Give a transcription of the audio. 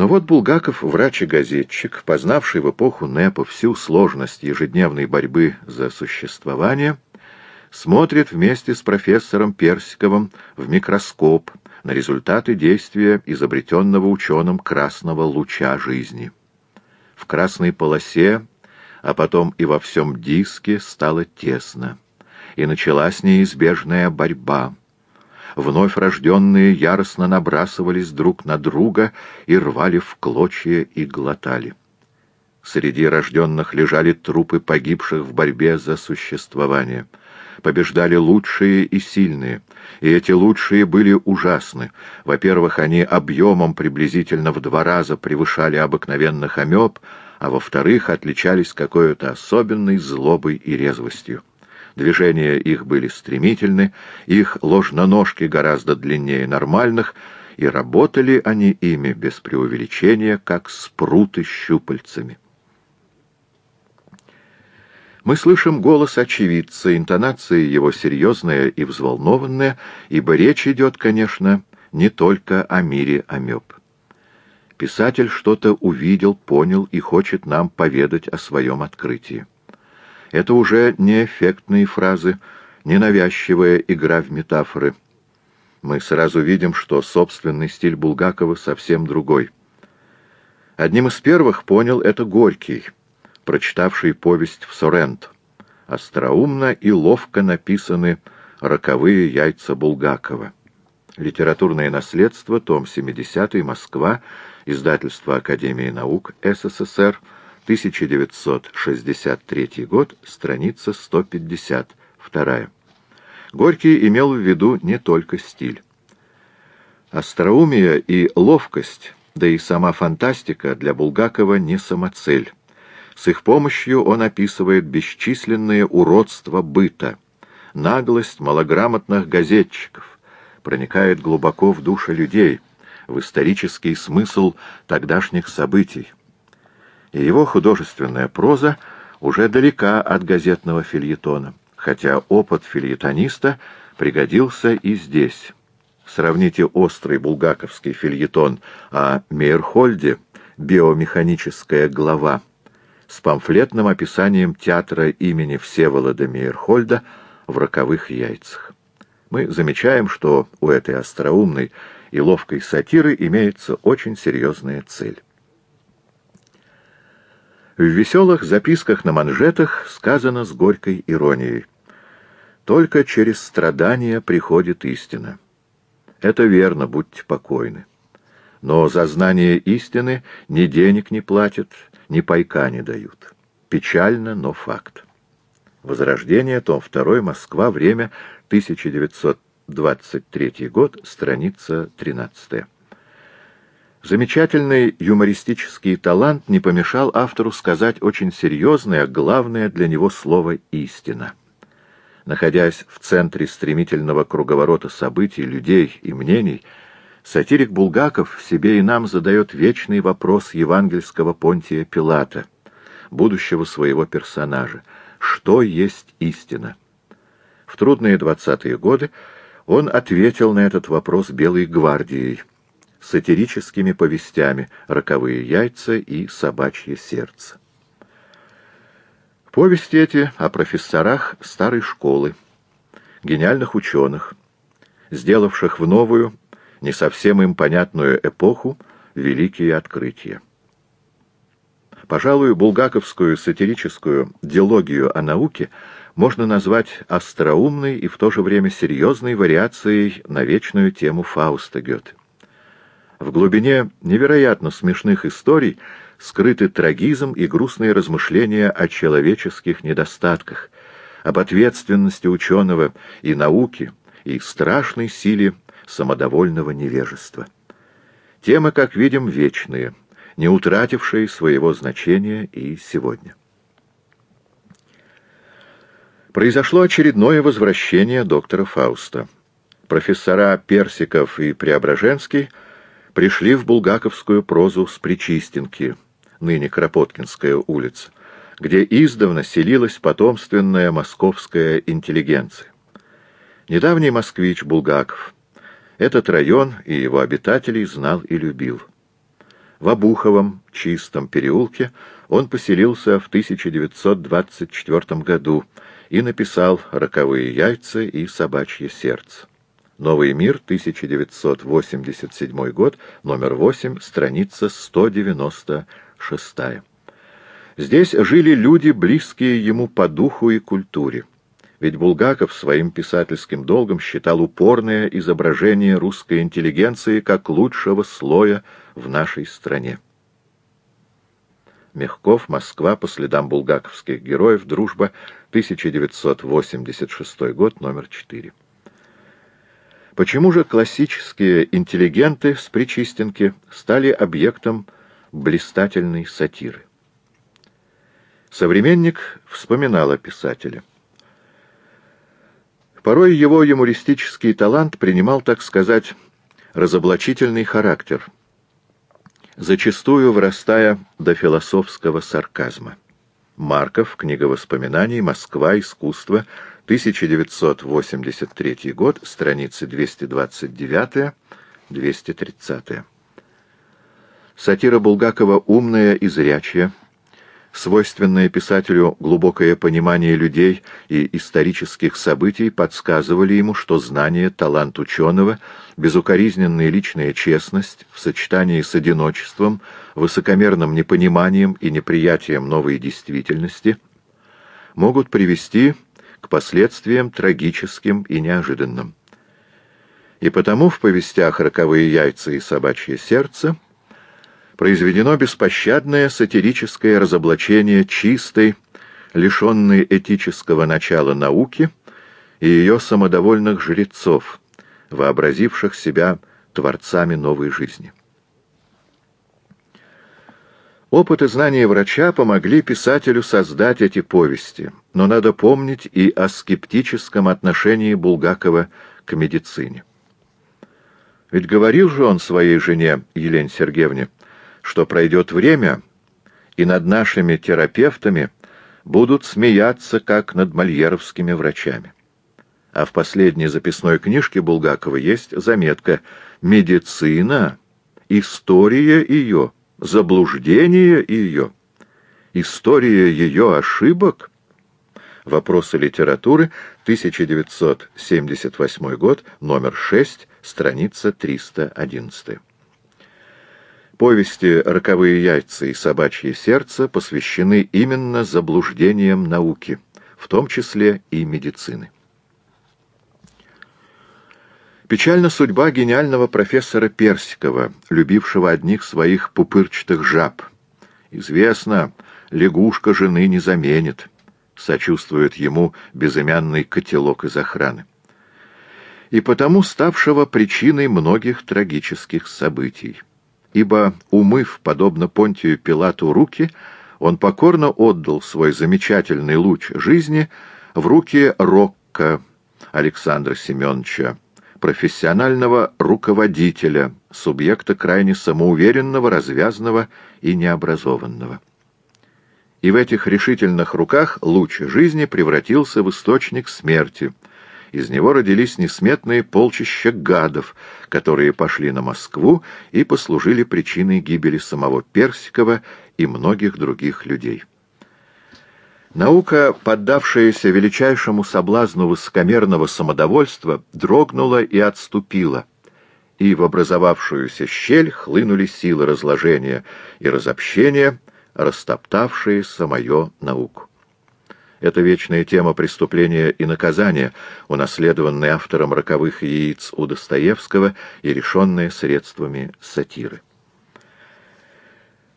Но вот Булгаков, врач и газетчик, познавший в эпоху НЭПа всю сложность ежедневной борьбы за существование, смотрит вместе с профессором Персиковым в микроскоп на результаты действия изобретенного ученым красного луча жизни. В красной полосе, а потом и во всем диске стало тесно, и началась неизбежная борьба — вновь рожденные яростно набрасывались друг на друга и рвали в клочья и глотали. Среди рожденных лежали трупы погибших в борьбе за существование. Побеждали лучшие и сильные, и эти лучшие были ужасны. Во-первых, они объемом приблизительно в два раза превышали обыкновенных амеб, а во-вторых, отличались какой-то особенной злобой и резвостью. Движения их были стремительны, их ложноножки гораздо длиннее нормальных, и работали они ими без преувеличения, как спруты щупальцами. Мы слышим голос очевидца, интонация его серьезная и взволнованная, ибо речь идет, конечно, не только о мире амеб. Писатель что-то увидел, понял и хочет нам поведать о своем открытии. Это уже не эффектные фразы, не навязчивая игра в метафоры. Мы сразу видим, что собственный стиль Булгакова совсем другой. Одним из первых понял это Горький, прочитавший повесть в Сорент. Остроумно и ловко написаны «Роковые яйца Булгакова». Литературное наследство, том 70 Москва, издательство Академии наук СССР, 1963 год, страница 152. Горький имел в виду не только стиль. Остроумие и ловкость, да и сама фантастика для Булгакова не самоцель. С их помощью он описывает бесчисленные уродства быта, наглость малограмотных газетчиков, проникает глубоко в души людей, в исторический смысл тогдашних событий и его художественная проза уже далека от газетного фильетона, хотя опыт фильетониста пригодился и здесь. Сравните острый булгаковский фильетон о Мейерхольде «Биомеханическая глава» с памфлетным описанием театра имени Всеволода Мейерхольда в «Роковых яйцах». Мы замечаем, что у этой остроумной и ловкой сатиры имеется очень серьезная цель. В веселых записках на манжетах сказано с горькой иронией. «Только через страдания приходит истина». Это верно, будьте покойны. Но за знание истины ни денег не платят, ни пайка не дают. Печально, но факт. Возрождение, том 2, Москва, время 1923 год, страница 13. Замечательный юмористический талант не помешал автору сказать очень серьезное, главное для него слово «истина». Находясь в центре стремительного круговорота событий, людей и мнений, сатирик Булгаков себе и нам задает вечный вопрос евангельского Понтия Пилата, будущего своего персонажа. Что есть истина? В трудные двадцатые годы он ответил на этот вопрос Белой гвардией, сатирическими повестями «Роковые яйца» и «Собачье сердце». Повести эти о профессорах старой школы, гениальных ученых, сделавших в новую, не совсем им понятную эпоху великие открытия. Пожалуй, булгаковскую сатирическую диалогию о науке можно назвать остроумной и в то же время серьезной вариацией на вечную тему Фауста Гёте. В глубине невероятно смешных историй скрыты трагизм и грустные размышления о человеческих недостатках, об ответственности ученого и науки, и страшной силе самодовольного невежества. Темы, как видим, вечные, не утратившие своего значения и сегодня. Произошло очередное возвращение доктора Фауста. Профессора Персиков и Преображенский – пришли в булгаковскую прозу с Причистенки, ныне Кропоткинская улица, где издавна селилась потомственная московская интеллигенция. Недавний москвич Булгаков этот район и его обитателей знал и любил. В Обуховом чистом переулке он поселился в 1924 году и написал «Роковые яйца» и «Собачье сердце». Новый мир, 1987 год, номер 8, страница 196. Здесь жили люди, близкие ему по духу и культуре. Ведь Булгаков своим писательским долгом считал упорное изображение русской интеллигенции как лучшего слоя в нашей стране. Мягков, Москва, по следам булгаковских героев, Дружба, 1986 год, номер 4. Почему же классические интеллигенты с Причистенки стали объектом блистательной сатиры? Современник вспоминал о писателе. Порой его юмористический талант принимал, так сказать, разоблачительный характер – зачастую вырастая до философского сарказма. Марков, книга воспоминаний, Москва, искусство, 1983 год, страницы 229-230. Сатира Булгакова умная и зрячая, Свойственное писателю глубокое понимание людей и исторических событий подсказывали ему, что знание, талант ученого, безукоризненная личная честность в сочетании с одиночеством, высокомерным непониманием и неприятием новой действительности могут привести к последствиям трагическим и неожиданным. И потому в повестях «Роковые яйца» и «Собачье сердце» произведено беспощадное сатирическое разоблачение чистой, лишенной этического начала науки и ее самодовольных жрецов, вообразивших себя творцами новой жизни. Опыт и знания врача помогли писателю создать эти повести, но надо помнить и о скептическом отношении Булгакова к медицине. Ведь говорил же он своей жене Елене Сергеевне, что пройдет время, и над нашими терапевтами будут смеяться, как над мольеровскими врачами. А в последней записной книжке Булгакова есть заметка «Медицина, история ее, заблуждение ее, история ее ошибок». Вопросы литературы, 1978 год, номер 6, страница 311. Повести «Роковые яйца» и «Собачье сердце» посвящены именно заблуждениям науки, в том числе и медицины. Печальна судьба гениального профессора Персикова, любившего одних своих пупырчатых жаб. Известно, лягушка жены не заменит, сочувствует ему безымянный котелок из охраны. И потому ставшего причиной многих трагических событий ибо, умыв, подобно Понтию Пилату, руки, он покорно отдал свой замечательный луч жизни в руки Рокко Александра Семеновича, профессионального руководителя, субъекта крайне самоуверенного, развязного и необразованного. И в этих решительных руках луч жизни превратился в источник смерти — из него родились несметные полчища гадов, которые пошли на Москву и послужили причиной гибели самого Персикова и многих других людей. Наука, поддавшаяся величайшему соблазну высокомерного самодовольства, дрогнула и отступила, и в образовавшуюся щель хлынули силы разложения и разобщения, растоптавшие самую науку. Это вечная тема преступления и наказания, унаследованная автором «Роковых яиц» у Достоевского и решенная средствами сатиры.